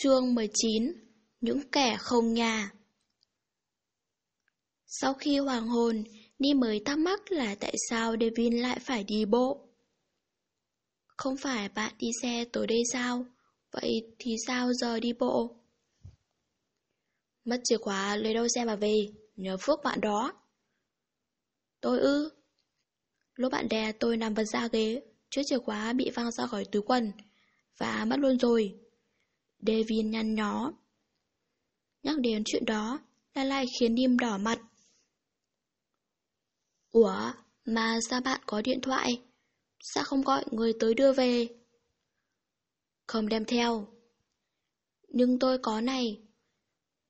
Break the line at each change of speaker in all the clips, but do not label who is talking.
Chương 19 Những kẻ không nhà Sau khi hoàng hồn, Ni mới thắc mắc là tại sao Devin lại phải đi bộ. Không phải bạn đi xe tối đây sao? Vậy thì sao giờ đi bộ?
Mất chìa khóa lấy đâu xe mà về, nhớ phước bạn đó.
Tôi ư? Lúc bạn đè tôi nằm vật ra ghế, chiếc chìa khóa bị văng ra khỏi túi quần, và mất luôn rồi. Devin nhăn nhó. Nhắc đến chuyện đó, lại lại khiến Nim đỏ mặt. Ủa, mà sao bạn có điện thoại? Sao không gọi người tới đưa về?
Không đem theo.
Nhưng tôi có này.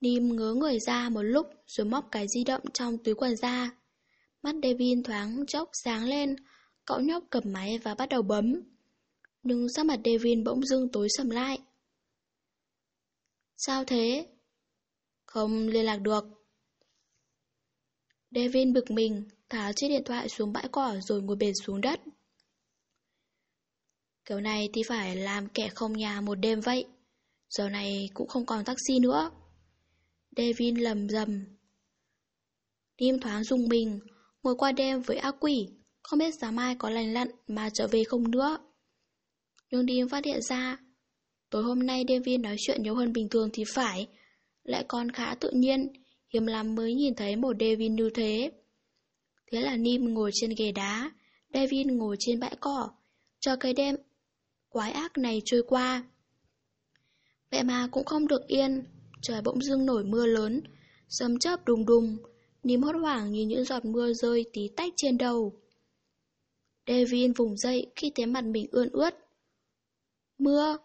Nim ngớ người ra một lúc rồi móc cái di động trong túi quần ra. Mắt Devin thoáng chốc sáng lên, cậu nhóc cầm máy và bắt đầu bấm. Nhưng sắc mặt Devin bỗng dưng tối sầm lại. Sao thế?
Không liên lạc được.
Devin bực mình, tháo chiếc điện thoại xuống bãi cỏ rồi ngồi bệt xuống đất.
Kiểu này thì phải làm kẻ không nhà một đêm vậy. Giờ này cũng không còn taxi nữa.
Devin lầm rầm. Tim thoáng rung mình, ngồi qua đêm với ác quỷ, không biết sáng mai có lành lặn mà trở về không nữa. Nhưng Dim phát hiện ra, tối hôm nay Devin nói chuyện nhiều hơn bình thường thì phải, lại còn khá tự nhiên, hiếm lắm mới nhìn thấy một Devin như thế. Thế là Nim ngồi trên ghế đá, Devin ngồi trên bãi cỏ, cho cái đêm quái ác này trôi qua. Vậy mà cũng không được yên, trời bỗng dưng nổi mưa lớn, sấm chớp đùng đùng, Nim hốt hoảng như những giọt mưa rơi tí tách trên đầu. Devin vùng dậy khi thấy mặt mình ươn ướt. Mưa!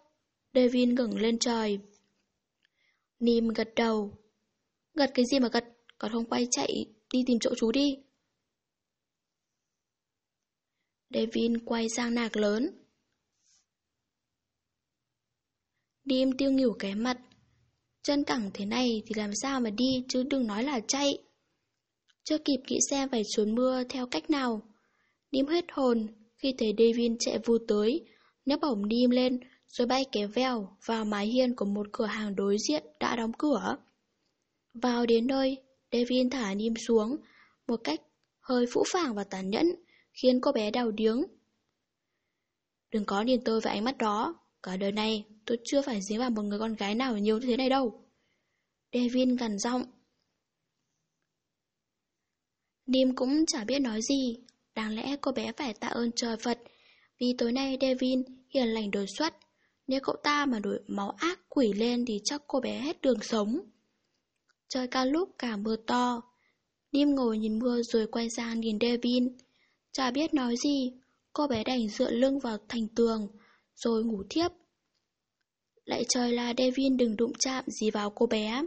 Devin ngẩng lên trời. Nim gật đầu. Gật cái gì mà gật, còn không quay chạy đi tìm chỗ chú đi. Devin quay sang nạc lớn. Nim tiêu nghỉu cái mặt. Chân cẳng thế này thì làm sao mà đi chứ đừng nói là chạy. Chưa kịp kỹ xe phải trốn mưa theo cách nào. Nim hết hồn khi thấy Devin chạy vù tới, nhấp bổng Nim lên rồi bay kéo vèo vào mái hiên của một cửa hàng đối diện đã đóng cửa. Vào đến nơi, Devin thả Nim xuống, một cách hơi phũ phàng và tàn nhẫn, khiến cô bé đau điếng. Đừng có nhìn tôi với ánh mắt đó, cả đời này tôi chưa phải dính vào một người con gái nào nhiều như thế này đâu. Devin gằn giọng. Nim cũng chả biết nói gì, đáng lẽ cô bé phải tạ ơn trời Phật, vì tối nay Devin hiền lành đột xuất, nếu cậu ta mà đổi máu ác quỷ lên thì chắc cô bé hết đường sống. Trời ca lúc cả mưa to, Nim ngồi nhìn mưa rồi quay sang nhìn Devin, chả biết nói gì, cô bé đành dựa lưng vào thành tường, rồi ngủ thiếp. Lại trời là Devin đừng đụng chạm gì vào cô bé.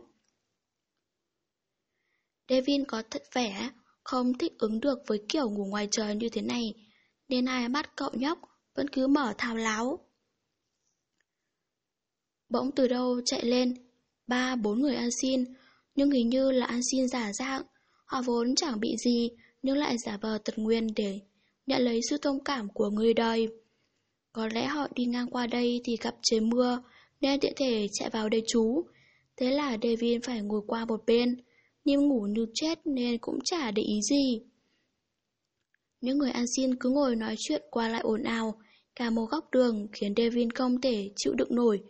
Devin có thật vẻ không thích ứng được với kiểu ngủ ngoài trời như thế này, nên hai mắt cậu nhóc vẫn cứ mở thao láo. Bỗng từ đâu chạy lên, ba bốn người ăn xin, nhưng hình như là ăn xin giả dạng, họ vốn chẳng bị gì, nhưng lại giả vờ tật nguyên để nhận lấy sự thông cảm của người đời. Có lẽ họ đi ngang qua đây thì gặp trời mưa, nên tiện thể chạy vào đây trú. Thế là Devin phải ngồi qua một bên, nhưng ngủ như chết nên cũng chả để ý gì. Những người ăn xin cứ ngồi nói chuyện qua lại ồn ào, cả một góc đường khiến Devin không thể chịu đựng nổi.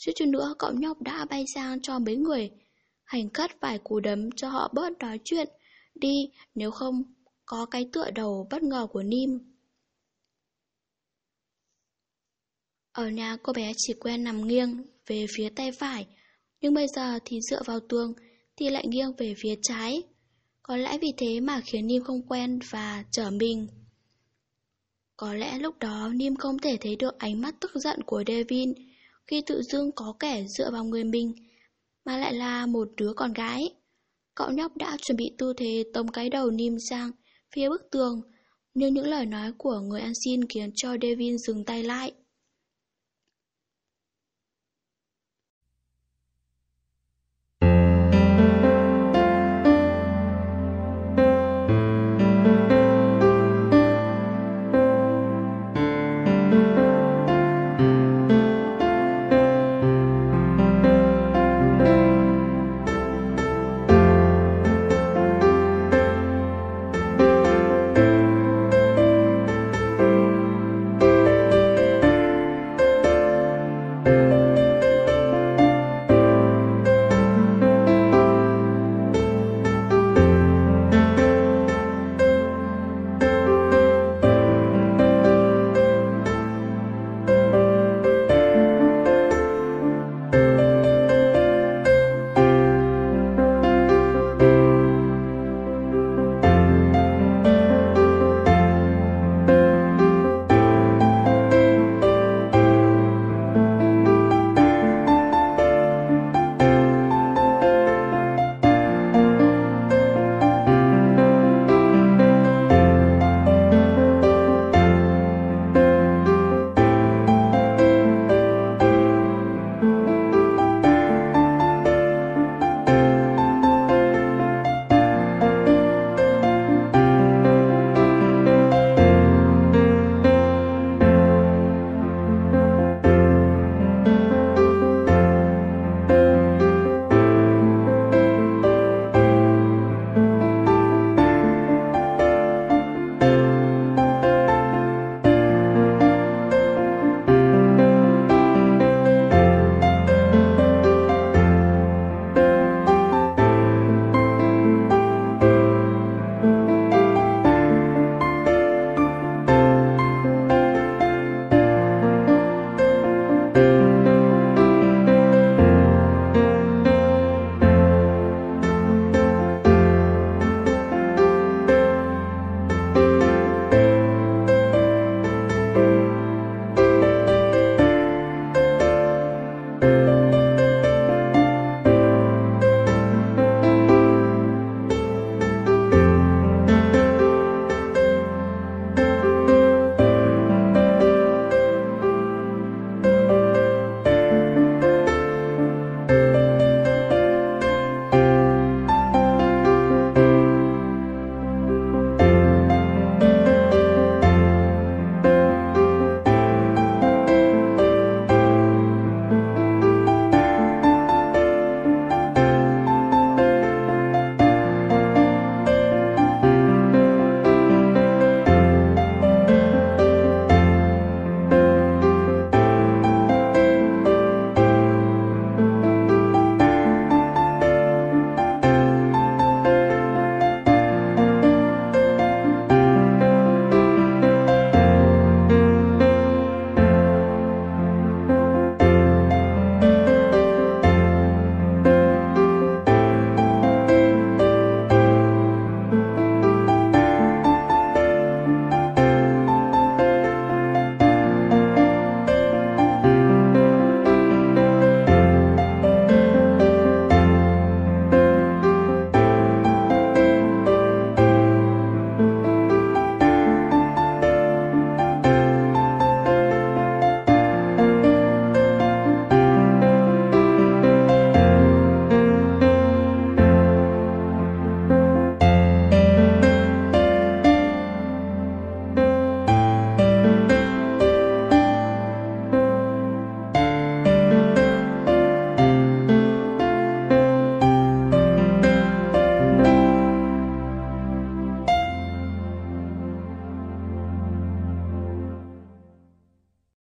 Suýt chút nữa cậu nhóc đã bay sang cho mấy người, hành cất vài cú đấm cho họ bớt nói chuyện, đi nếu không có cái tựa đầu bất ngờ của Nim. Ở nhà cô bé chỉ quen nằm nghiêng về phía tay phải, nhưng bây giờ thì dựa vào tường thì lại nghiêng về phía trái. Có lẽ vì thế mà khiến Nim không quen và trở mình. Có lẽ lúc đó Nim không thể thấy được ánh mắt tức giận của Devin khi tự dưng có kẻ dựa vào người mình, mà lại là một đứa con gái. Cậu nhóc đã chuẩn bị tư thế tông cái đầu Nim sang phía bức tường, nhưng những lời nói của người ăn xin khiến cho Devin dừng tay lại.